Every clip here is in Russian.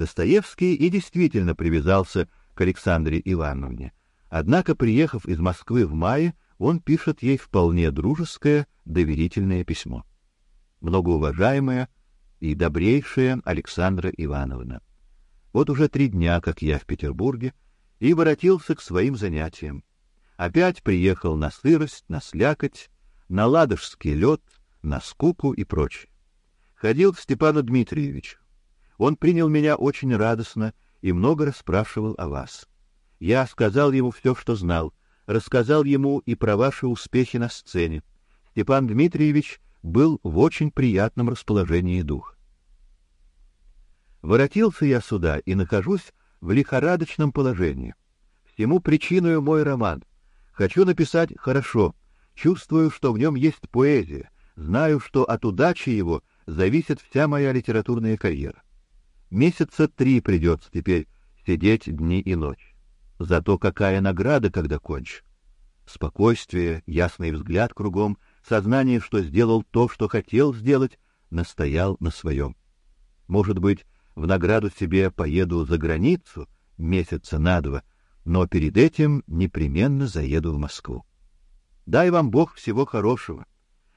Достоевский и действительно привязался к Александре Ивановне. Однако, приехав из Москвы в мае, он пишет ей вполне дружеское, доверительное письмо. Многоуважаемая и добрейшая Александра Ивановна, вот уже три дня, как я в Петербурге, и воротился к своим занятиям. Опять приехал на сырость, на слякоть, на ладожский лед, на скуку и прочее. Ходил к Степану Дмитриевичу. Он принял меня очень радостно и много расспрашивал о вас. Я сказал ему все, что знал, рассказал ему и про ваши успехи на сцене. Степан Дмитриевич был в очень приятном расположении духа. Воротился я сюда и нахожусь в лихорадочном положении. Всему причиной мой роман. Хочу написать хорошо, чувствую, что в нем есть поэзия, знаю, что от удачи его зависит вся моя литературная карьера. Месяца три придется теперь сидеть дни и ночь. Зато какая награда, когда кончу. Спокойствие, ясный взгляд кругом, сознание, что сделал то, что хотел сделать, настоял на своем. Может быть, в награду себе поеду за границу месяца на два, но перед этим непременно заеду в Москву. Дай вам Бог всего хорошего.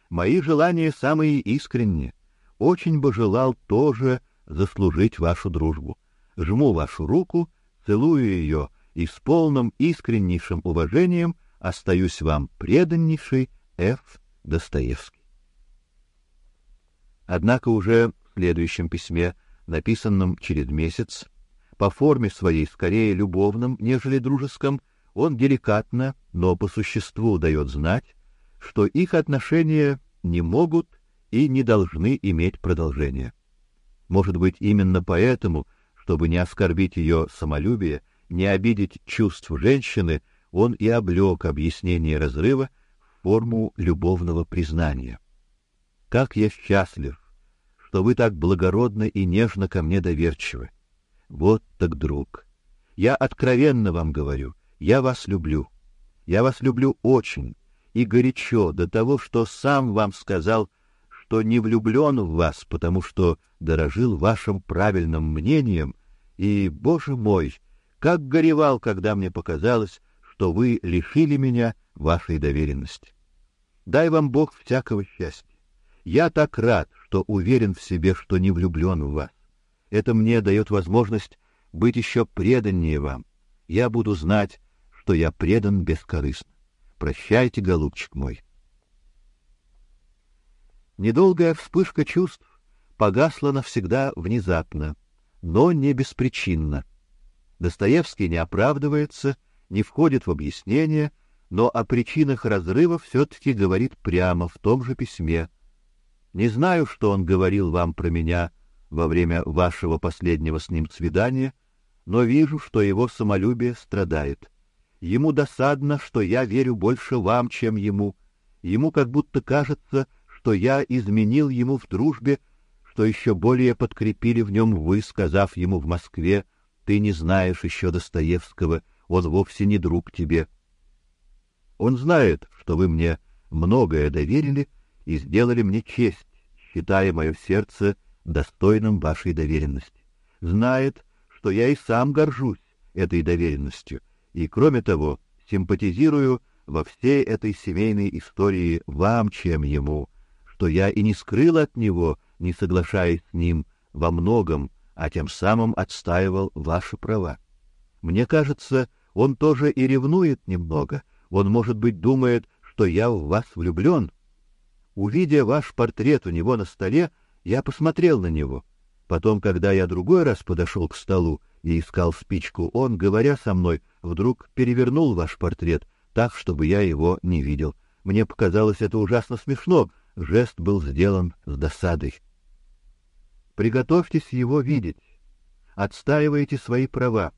Мои желания самые искренние. Очень бы желал тоже заслужить вашу дружбу. Жму вашу руку, целую ее и с полным искреннейшим уважением остаюсь вам преданнейший Ф. Достоевский. Однако уже в следующем письме, написанном через месяц, по форме своей скорее любовном, нежели дружеском, он деликатно, но по существу дает знать, что их отношения не могут и не должны иметь продолжения. Может быть, именно поэтому, чтобы не оскорбить ее самолюбие, не обидеть чувств женщины, он и облег объяснение разрыва в форму любовного признания. Как я счастлив, что вы так благородно и нежно ко мне доверчивы. Вот так друг. Я откровенно вам говорю, я вас люблю. Я вас люблю очень и горячо до того, что сам вам сказал, что не влюблен в вас, потому что дорожил вашим правильным мнением, и, боже мой, как горевал, когда мне показалось, что вы лишили меня вашей доверенности. Дай вам Бог всякого счастья. Я так рад, что уверен в себе, что не влюблен в вас. Это мне дает возможность быть еще преданнее вам. Я буду знать, что я предан бескорыстно. Прощайте, голубчик мой. Недолгая вспышка чувств погасла навсегда внезапно, но не беспричинно. Достоевский не оправдывается, не входит в объяснение, но о причинах разрыва все-таки говорит прямо в том же письме. Не знаю, что он говорил вам про меня во время вашего последнего с ним свидания, но вижу, что его самолюбие страдает. Ему досадно, что я верю больше вам, чем ему. Ему как будто кажется, что я изменил ему в дружбе, что еще более подкрепили в нем вы, сказав ему в Москве, ты не знаешь еще Достоевского, он вовсе не друг тебе. Он знает, что вы мне многое доверили и сделали мне честь, считая мое сердце достойным вашей доверенности. Знает, что я и сам горжусь этой доверенностью, и кроме того, симпатизирую во всей этой семейной истории вам, чем ему, что я и не скрыл от него, не соглашаясь с ним во многом, а тем самым отстаивал ваши права. Мне кажется, он тоже и ревнует немного. Он, может быть, думает, что я в вас влюблен. Увидя ваш портрет у него на столе, я посмотрел на него. Потом, когда я другой раз подошел к столу и искал спичку, он, говоря со мной, вдруг перевернул ваш портрет так, чтобы я его не видел. Мне показалось это ужасно смешно. Жест был сделан с досадой. Приготовьтесь его видеть. Отстаивайте свои права,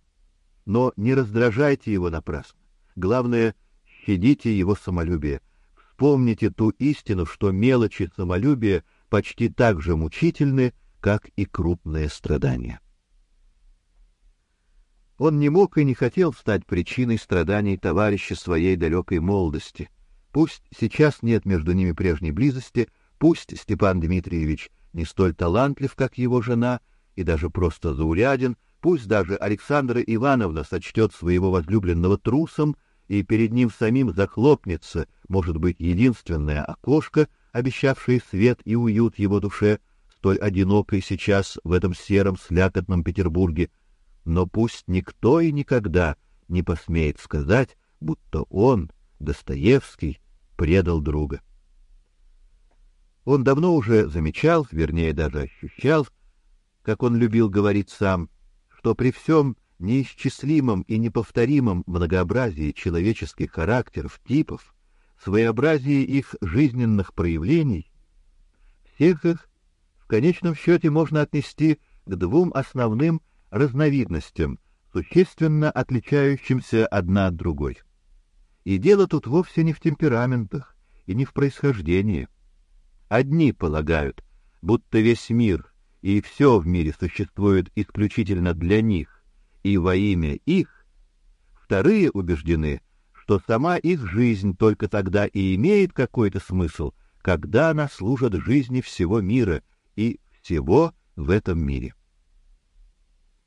но не раздражайте его напрасно. Главное, щадите его самолюбие. Вспомните ту истину, что мелочи самолюбия почти так же мучительны, как и крупные страдания. Он не мог и не хотел стать причиной страданий товарища своей далекой молодости. Пусть сейчас нет между ними прежней близости, пусть Степан Дмитриевич не столь талантлив, как его жена, и даже просто зауряден, пусть даже Александра Ивановна сочтет своего возлюбленного трусом, и перед ним самим захлопнется, может быть, единственное окошко, обещавшее свет и уют его душе, столь одинокой сейчас в этом сером слякотном Петербурге, но пусть никто и никогда не посмеет сказать, будто он, Достоевский, предал друга. Он давно уже замечал, вернее даже ощущал, как он любил говорить сам, что при всем неисчислимом и неповторимом многообразии человеческих характеров, типов, своеобразии их жизненных проявлений, всех их в конечном счете можно отнести к двум основным разновидностям, существенно отличающимся одна от другой. И дело тут вовсе не в темпераментах и не в происхождении. Одни полагают, будто весь мир и все в мире существует исключительно для них и во имя их. Вторые убеждены, что сама их жизнь только тогда и имеет какой-то смысл, когда она служит жизни всего мира и всего в этом мире.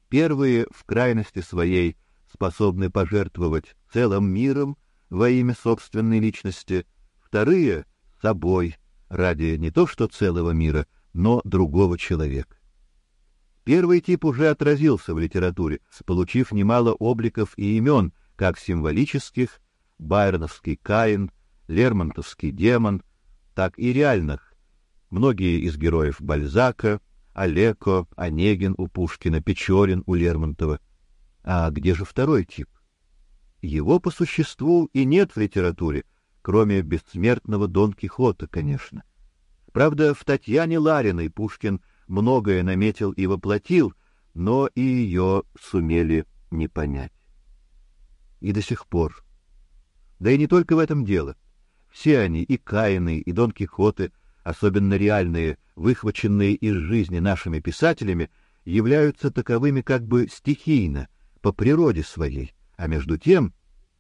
Первые в крайности своей способны пожертвовать целым миром во имя собственной личности, вторые — собой, ради не то что целого мира, но другого человека. Первый тип уже отразился в литературе, получив немало обликов и имен, как символических, байроновский Каин, Лермонтовский демон, так и реальных. Многие из героев Бальзака, Олеко, Онегин у Пушкина, Печорин у Лермонтова. А где же второй тип? Его по существу и нет в литературе, кроме бессмертного Дон Кихота, конечно. Правда, в Татьяне Лариной Пушкин многое наметил и воплотил, но и ее сумели не понять. И до сих пор. Да и не только в этом дело. Все они, и Каины, и Дон Кихоты, особенно реальные, выхваченные из жизни нашими писателями, являются таковыми как бы стихийно, по природе своей, а между тем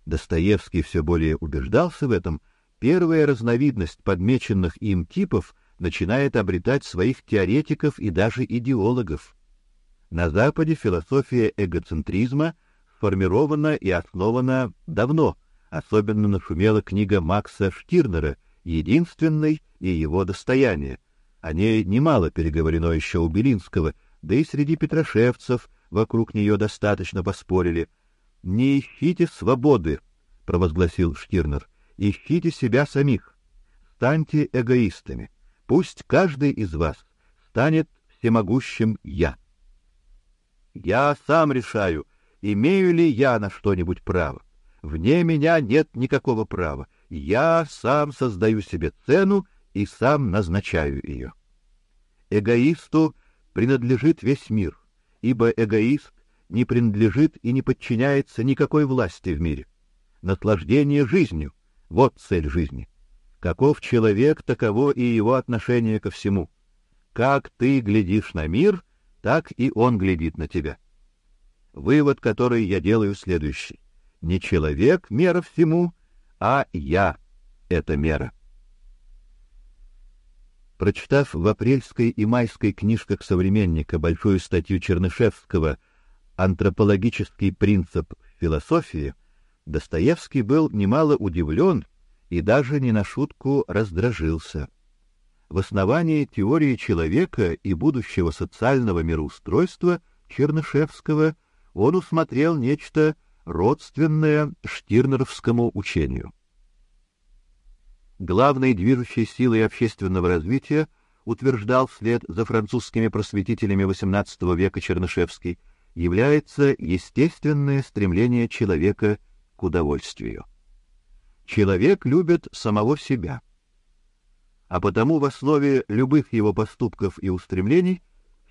Достоевский все более убеждался в этом, первая разновидность подмеченных им типов начинает обретать своих теоретиков и даже идеологов. На Западе философия эгоцентризма сформирована и основана давно, особенно нашумела книга Макса Штирнера «Единственный и его достояние». О ней немало переговорено еще у Белинского, да и среди петрошевцев вокруг нее достаточно поспорили. Не ищите свободы, провозгласил Штирнер. Ищите себя самих. Станьте эгоистами. Пусть каждый из вас станет всемогущим я. Я сам решаю, имею ли я на что-нибудь право. Вне меня нет никакого права. Я сам создаю себе цену и сам назначаю ее. Эгоисту принадлежит весь мир, ибо эгоист не принадлежит и не подчиняется никакой власти в мире. Наслаждение жизнью — вот цель жизни. Каков человек, таково и его отношение ко всему. Как ты глядишь на мир, так и он глядит на тебя. Вывод, который я делаю, следующий: не человек мера всему, а я это мера. Прочитав в апрельской и майской книжках современника большую статью Чернышевского Антропологический принцип философии, Достоевский был немало удивлен и даже не на шутку раздражился. В основании теории человека и будущего социального мироустройства Чернышевского он усмотрел нечто родственное штирнеровскому учению. Главной движущей силой общественного развития, утверждал вслед за французскими просветителями XVIII века Чернышевский, является естественное стремление человека к удовольствию. Человек любит самого себя, а потому в основе любых его поступков и устремлений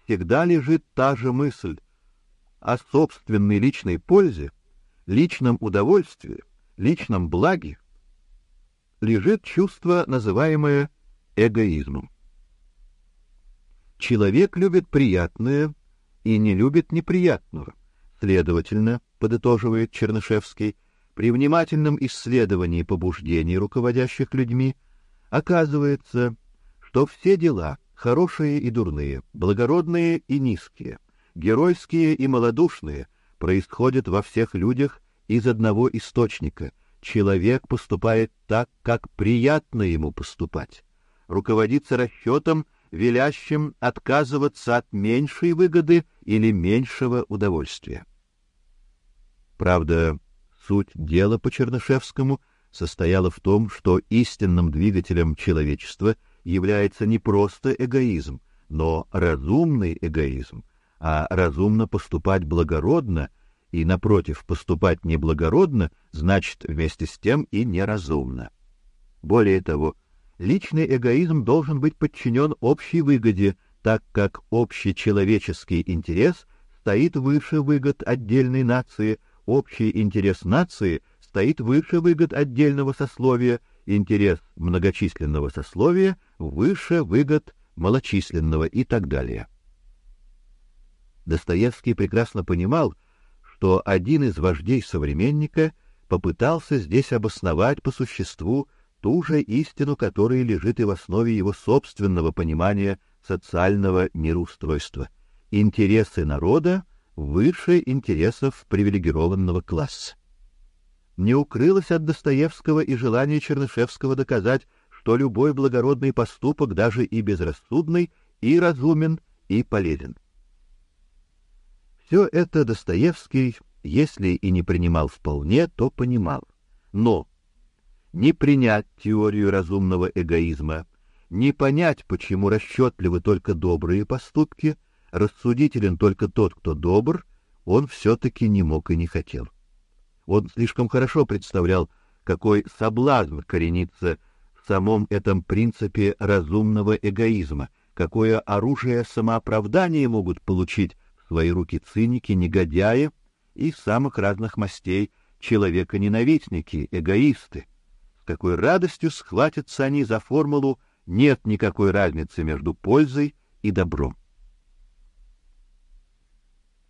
всегда лежит та же мысль о собственной личной пользе, личном удовольствии, личном благе, лежит чувство, называемое эгоизмом. Человек любит приятное и не любит неприятного. Следовательно, подытоживает Чернышевский, при внимательном исследовании побуждений, руководящих людьми, оказывается, что все дела, хорошие и дурные, благородные и низкие, геройские и малодушные, происходят во всех людях из одного источника. Человек поступает так, как приятно ему поступать. Руководится расчетом, велящим отказываться от меньшей выгоды или меньшего удовольствия. Правда, суть дела по Чернышевскому состояла в том, что истинным двигателем человечества является не просто эгоизм, но разумный эгоизм, а разумно поступать благородно и напротив поступать неблагородно значит вместе с тем и неразумно. Более того, личный эгоизм должен быть подчинен общей выгоде, так как общечеловеческий интерес стоит выше выгод отдельной нации, общий интерес нации стоит выше выгод отдельного сословия, интерес многочисленного сословия выше выгод малочисленного и так далее. Достоевский прекрасно понимал, что один из вождей современника попытался здесь обосновать по существу ту же истину, которая лежит и в основе его собственного понимания социального мироустройства. Интересы народа выше интересов привилегированного класса. Не укрылось от Достоевского и желание Чернышевского доказать, что любой благородный поступок, даже и безрассудный, и разумен, и полезен. Все это Достоевский, если и не принимал вполне, то понимал. Но не принять теорию разумного эгоизма, не понять, почему расчетливы только добрые поступки, рассудителен только тот, кто добр, он все-таки не мог и не хотел. Он слишком хорошо представлял, какой соблазн коренится в самом этом принципе разумного эгоизма, какое оружие самооправдания могут получить в свои руки циники, негодяи и самых разных мастей человека-ненавистники, эгоисты. Какой радостью схватятся они за формулу «нет никакой разницы между пользой и добром».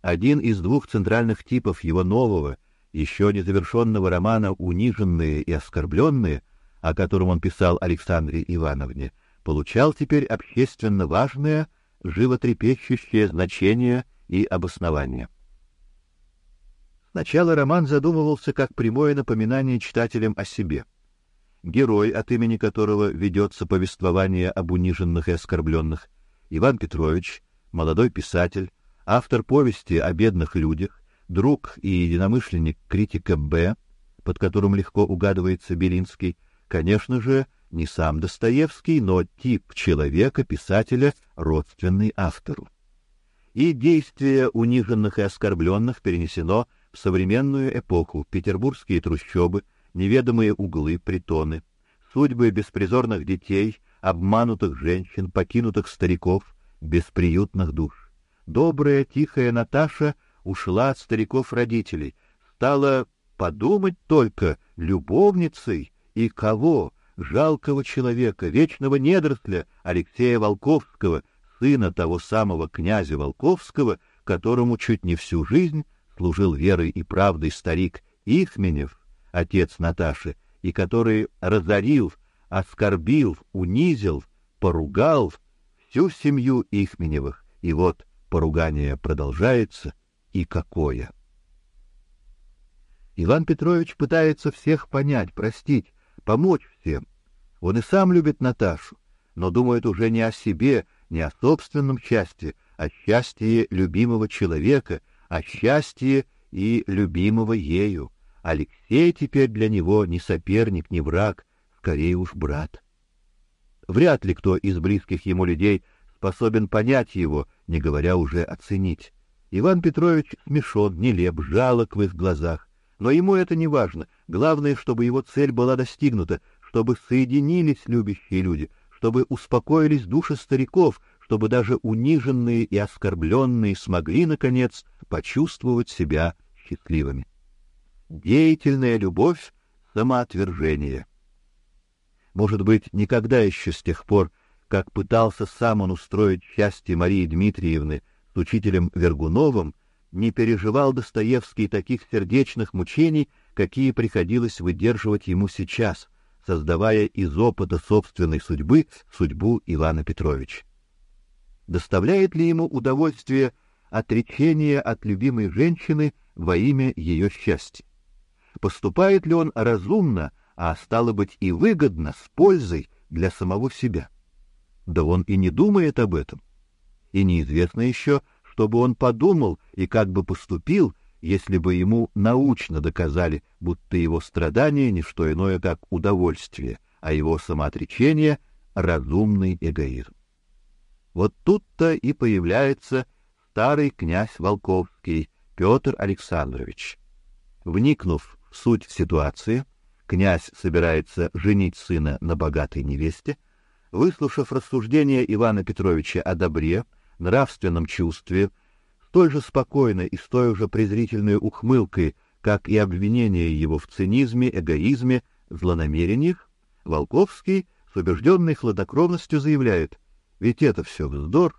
Один из двух центральных типов его нового, еще незавершенного романа «Униженные и оскорбленные», о котором он писал Александре Ивановне, получал теперь общественно важное, животрепещущее значение и обоснование. Сначала роман задумывался как прямое напоминание читателям о себе. Герой, от имени которого ведется повествование об униженных и оскорбленных, Иван Петрович, молодой писатель, автор повести о бедных людях, друг и единомышленник критика Б, под которым легко угадывается Белинский, конечно же, не сам Достоевский, но тип человека, писателя, родственный автору. И действие униженных и оскорбленных перенесено в современную эпоху: петербургские трущобы, неведомые углы, притоны, судьбы беспризорных детей, обманутых женщин, покинутых стариков, бесприютных душ. Добрая, тихая Наташа ушла от стариков-родителей, стала подумать только любовницей и кого? Жалкого человека, вечного недоросля Алексея Волковского, сына того самого князя Волковского, которому чуть не всю жизнь служил верой и правдой старик Ихменев, отец Наташи, и который разорил, оскорбил, унизил, поругал всю семью Ихменевых. И вот Поругание продолжается, и какое. Иван Петрович пытается всех понять, простить, помочь всем. Он и сам любит Наташу, но думает уже не о себе, не о собственном счастье, а счастье любимого человека, о счастье и любимого ею. Алексей теперь для него не соперник, не враг, скорее уж брат. Вряд ли кто из близких ему людей способен понять его, не говоря уже оценить. Иван Петрович смешон, нелеп, жалок в их глазах, но ему это не важно. Главное, чтобы его цель была достигнута, чтобы соединились любящие люди, чтобы успокоились души стариков, чтобы даже униженные и оскорбленные смогли наконец почувствовать себя счастливыми. Деятельная любовь, самоотвержение. Может быть, никогда еще с тех пор как пытался сам он устроить счастье Марии Дмитриевны с учителем Вергуновым, не переживал Достоевский таких сердечных мучений, какие приходилось выдерживать ему сейчас, создавая из опыта собственной судьбы судьбу Ивана Петровича. Доставляет ли ему удовольствие отречение от любимой женщины во имя ее счастья. Поступает ли он разумно, а стало быть и выгодно, с пользой для самого себя? Да он и не думает об этом. И неизвестно еще, чтобы он подумал и как бы поступил, если бы ему научно доказали, будто его страдание не что иное, как удовольствие, а его самоотречение — разумный эгоизм. Вот тут-то и появляется старый князь Волковский Петр Александрович. Вникнув суть ситуации, князь собирается женить сына на богатой невесте, выслушав рассуждения Ивана Петровича о добре, нравственном чувстве, столь же спокойно и с той же презрительной ухмылкой, как и обвинение его в цинизме, эгоизме, злонамерениях, Волковский с убежденной хладнокровностью заявляет: "Ведь это все вздор".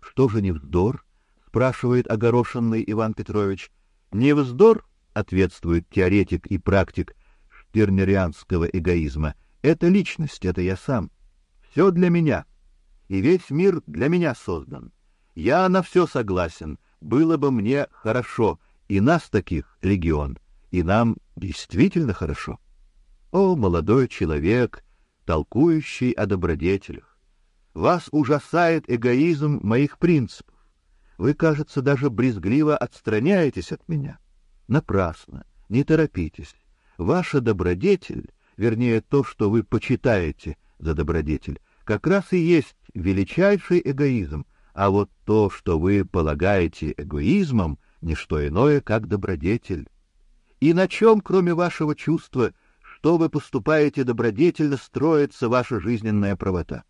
"Что же не вздор?" спрашивает огорошенный Иван Петрович. "Не вздор", ответствует теоретик и практик штернерианского эгоизма. "Это личность, это я сам. Все для меня, и весь мир для меня создан. Я на все согласен, было бы мне хорошо, и нас таких легион, и нам действительно хорошо. О, молодой человек, толкующий о добродетелях! Вас ужасает эгоизм моих принципов. Вы, кажется, даже брезгливо отстраняетесь от меня. Напрасно, не торопитесь. Ваша добродетель, вернее, то, что вы почитаете за добродетель, как раз и есть величайший эгоизм, а вот то, что вы полагаете эгоизмом, не что иное, как добродетель. И на чем, кроме вашего чувства, что вы поступаете добродетельно, строится ваша жизненная правота?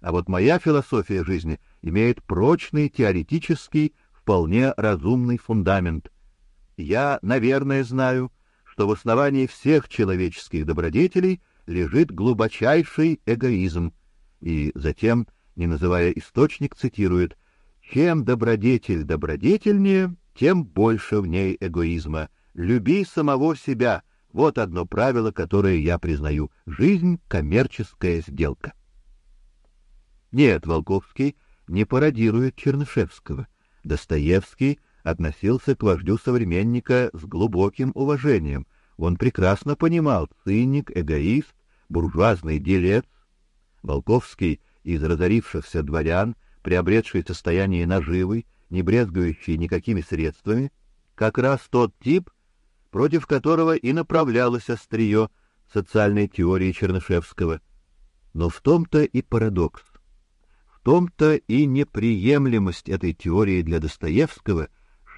А вот моя философия жизни имеет прочный теоретический, вполне разумный фундамент. Я, наверное, знаю, что в основании всех человеческих добродетелей лежит глубочайший эгоизм, и затем не называя источник, цитирует «Чем добродетель добродетельнее, тем больше в ней эгоизма. Люби самого себя. Вот одно правило, которое я признаю. Жизнь — коммерческая сделка». Нет, Волковский не пародирует Чернышевского. Достоевский относился к вождю современника с глубоким уважением. Он прекрасно понимал циник, эгоист, буржуазный делец. Волковский из разорившихся дворян, приобретший состояние наживы, не брезгующий никакими средствами, как раз тот тип, против которого и направлялось острие социальной теории Чернышевского. Но в том-то и парадокс, в том-то и неприемлемость этой теории для Достоевского,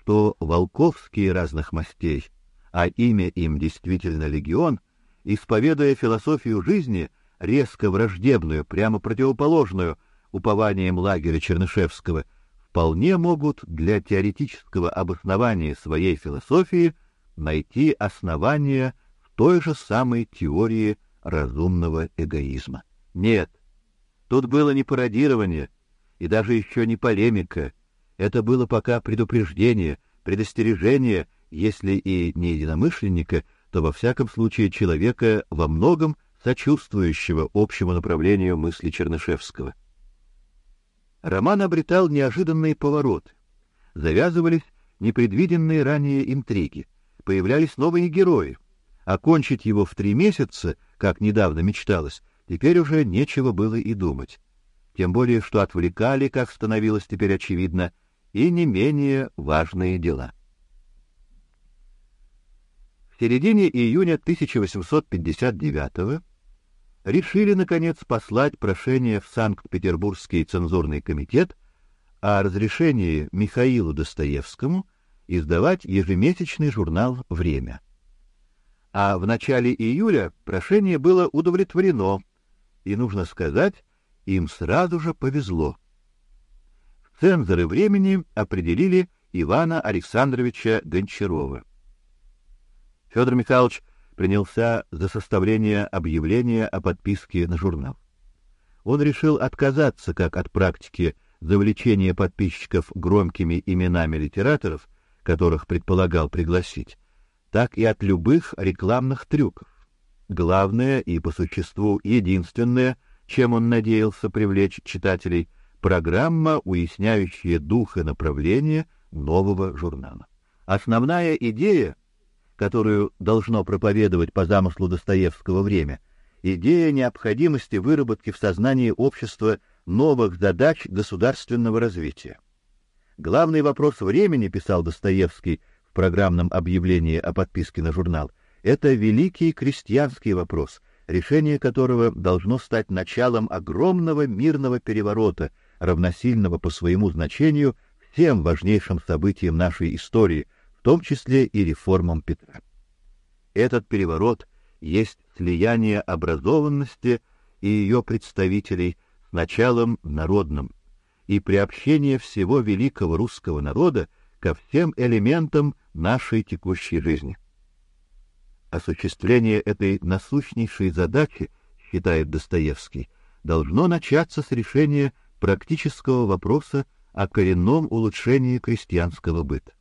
что Волковские разных мастей, а имя им действительно легион, исповедуя философию жизни, резко враждебную, прямо противоположную упованиям лагеря Чернышевского, вполне могут для теоретического обоснования своей философии найти основания в той же самой теории разумного эгоизма. Нет, тут было не пародирование и даже еще не полемика, это было пока предупреждение, предостережение, если и не единомышленника, то во всяком случае человека во многом сочувствующего общему направлению мысли Чернышевского. Роман обретал неожиданные повороты. Завязывались непредвиденные ранее интриги, появлялись новые герои. Окончить его в три месяца, как недавно мечталось, теперь уже нечего было и думать. Тем более, что отвлекали, как становилось теперь очевидно, и не менее важные дела. В середине июня 1859 решили наконец послать прошение в Санкт-Петербургский цензурный комитет о разрешении Михаилу Достоевскому издавать ежемесячный журнал Время. А в начале июля прошение было удовлетворено, и нужно сказать, им сразу же повезло. Цензоры Времени определили Ивана Александровича Гончарова. Федор Михайлович принялся за составление объявления о подписке на журнал. Он решил отказаться как от практики завлечения подписчиков громкими именами литераторов, которых предполагал пригласить, так и от любых рекламных трюков. Главное и по существу единственное, чем он надеялся привлечь читателей, программа, уясняющая дух и направление нового журнала. Основная идея, которую должно проповедовать по замыслу Достоевского время, идея необходимости выработки в сознании общества новых задач государственного развития. Главный вопрос времени, писал Достоевский в программном объявлении о подписке на журнал, это великий крестьянский вопрос, решение которого должно стать началом огромного мирного переворота, равносильного по своему значению всем важнейшим событиям нашей истории, в том числе и реформам Петра. Этот переворот есть слияние образованности и ее представителей с началом народным и приобщение всего великого русского народа ко всем элементам нашей текущей жизни. Осуществление этой насущнейшей задачи, считает Достоевский, должно начаться с решения практического вопроса о коренном улучшении крестьянского быта.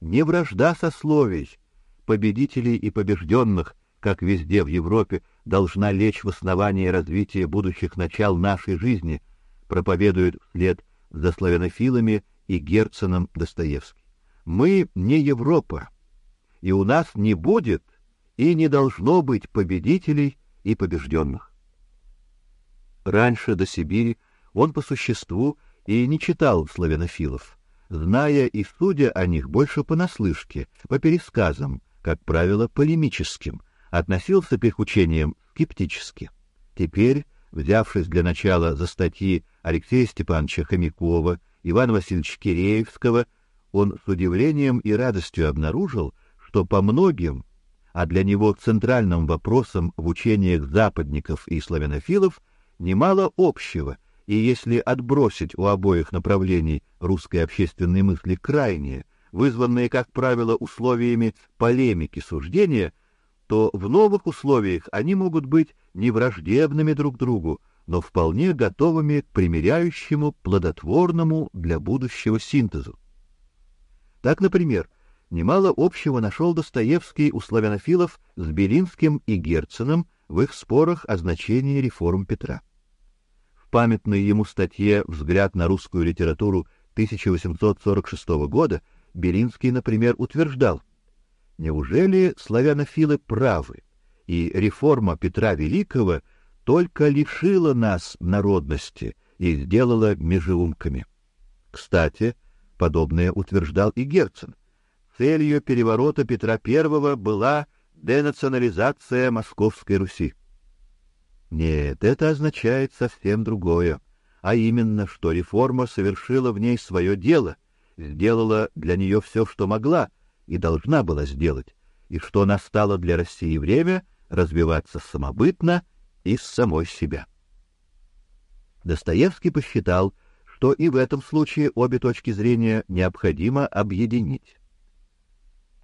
Не вражда сословий, победителей и побежденных, как везде в Европе, должна лечь в основание развития будущих начал нашей жизни, проповедует вслед за славянофилами и Герценом Достоевский. Мы не Европа, и у нас не будет и не должно быть победителей и побежденных. Раньше до Сибири он по существу и не читал славянофилов, зная и судя о них больше понаслышке, по пересказам, как правило, полемическим, относился к их учениям скептически. Теперь, взявшись для начала за статьи Алексея Степановича Хомякова, Ивана Васильевича Киреевского, он с удивлением и радостью обнаружил, что по многим а для него центральным вопросом в учениях западников и славянофилов немало общего, и если отбросить у обоих направлений русской общественной мысли крайние, вызванные, как правило, условиями полемики суждения, то в новых условиях они могут быть не враждебными друг другу, но вполне готовыми к примиряющему, плодотворному для будущего синтезу. Так, например, немало общего нашел Достоевский у славянофилов с Белинским и Герценом в их спорах о значении реформ Петра. Памятной ему статье «Взгляд на русскую литературу» 1846 года Белинский, например, утверждал, неужели славянофилы правы, и реформа Петра Великого только лишила нас народности и сделала межеумками. Кстати, подобное утверждал и Герцен. Целью переворота Петра I была денационализация Московской Руси. Нет, это означает совсем другое, а именно, что реформа совершила в ней свое дело, сделала для нее все, что могла и должна была сделать, и что настало для России время развиваться самобытно из самой себя. Достоевский посчитал, что и в этом случае обе точки зрения необходимо объединить.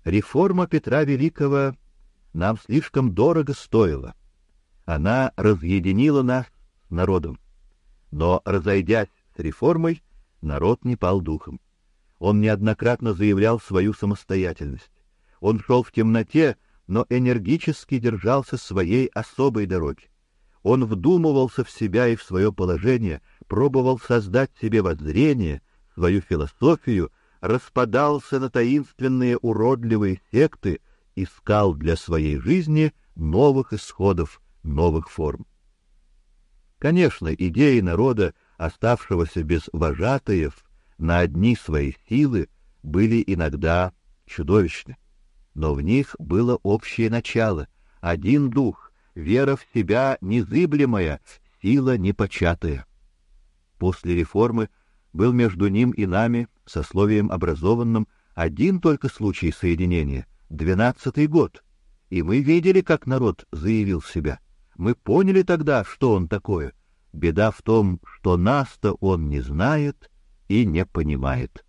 Реформа Петра Великого нам слишком дорого стоила. Она разъединила нас с народом. Но, разойдясь с реформой, народ не пал духом. Он неоднократно заявлял свою самостоятельность. Он шел в темноте, но энергически держался своей особой дороги. Он вдумывался в себя и в свое положение, пробовал создать себе воззрение, свою философию — распадался на таинственные уродливые секты, искал для своей жизни новых исходов, новых форм. Конечно, идеи народа, оставшегося без вожатаев, на одни свои силы были иногда чудовищны, но в них было общее начало, один дух, вера в себя незыблемая, сила непочатая. После реформы был между ним и нами сословием образованным один только случай соединения двенадцатый год. И мы видели, как народ заявил себя. Мы поняли тогда, что он такое. Беда в том, что нас-то он не знает и не понимает.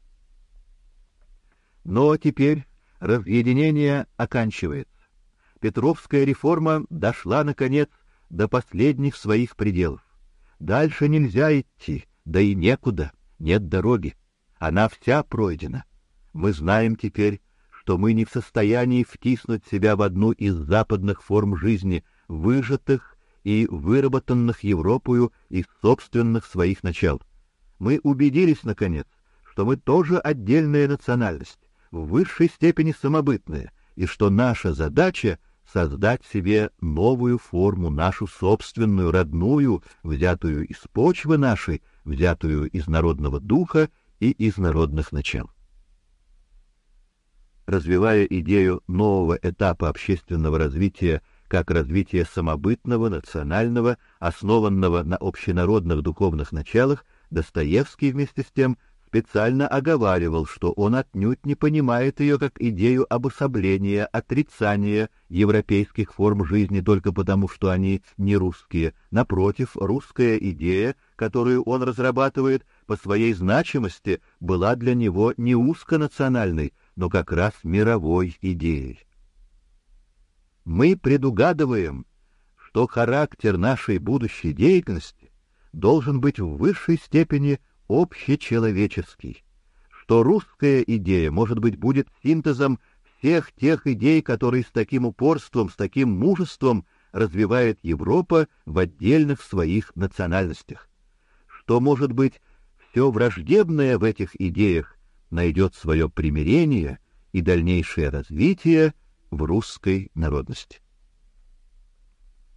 Но теперь разъединение оканчивается. Петровская реформа дошла наконец до последних своих пределов. Дальше нельзя идти, да и некуда, нет дороги. Она вся пройдена. Мы знаем теперь, что мы не в состоянии втиснуть себя в одну из западных форм жизни, выжатых и выработанных Европою из собственных своих начал. Мы убедились наконец, что мы тоже отдельная национальность, в высшей степени самобытная, и что наша задача создать себе новую форму, нашу собственную, родную, взятую из почвы нашей, взятую из народного духа и из народных начал. Развивая идею нового этапа общественного развития как развития самобытного, национального, основанного на общенародных духовных началах, Достоевский вместе с тем специально оговаривал, что он отнюдь не понимает ее как идею обособления, отрицания европейских форм жизни только потому, что они не русские. Напротив, русская идея, которую он разрабатывает, по своей значимости была для него не узконациональной, но как раз мировой идеей. Мы предугадываем, что характер нашей будущей деятельности должен быть в высшей степени общечеловеческий, что русская идея, может быть, будет синтезом всех тех идей, которые с таким упорством, с таким мужеством развивает Европа в отдельных своих национальностях, что, может быть, все враждебное в этих идеях найдет свое примирение и дальнейшее развитие в русской народности.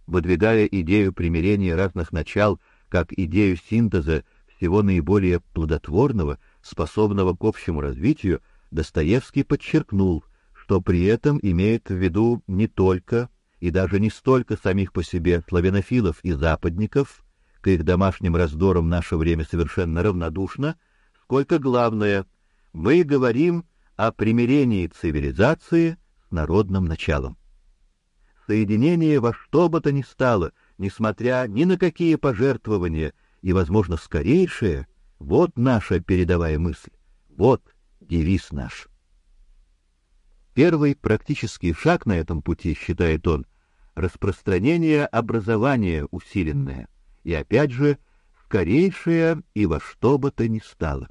Выдвигая идею примирения разных начал как идею синтеза всего наиболее плодотворного, способного к общему развитию, Достоевский подчеркнул, что при этом имеет в виду не только и даже не столько самих по себе славянофилов и западников, к их домашним раздорам наше время совершенно равнодушно, сколько главное, мы говорим о примирении цивилизации народным началом. Соединение во что бы то ни стало, несмотря ни на какие пожертвования и, возможно, скорейшее, вот наша передовая мысль, вот девиз наш. Первый практический шаг на этом пути, считает он, распространение образования усиленное, и опять же, скорейшее и во что бы то ни стало.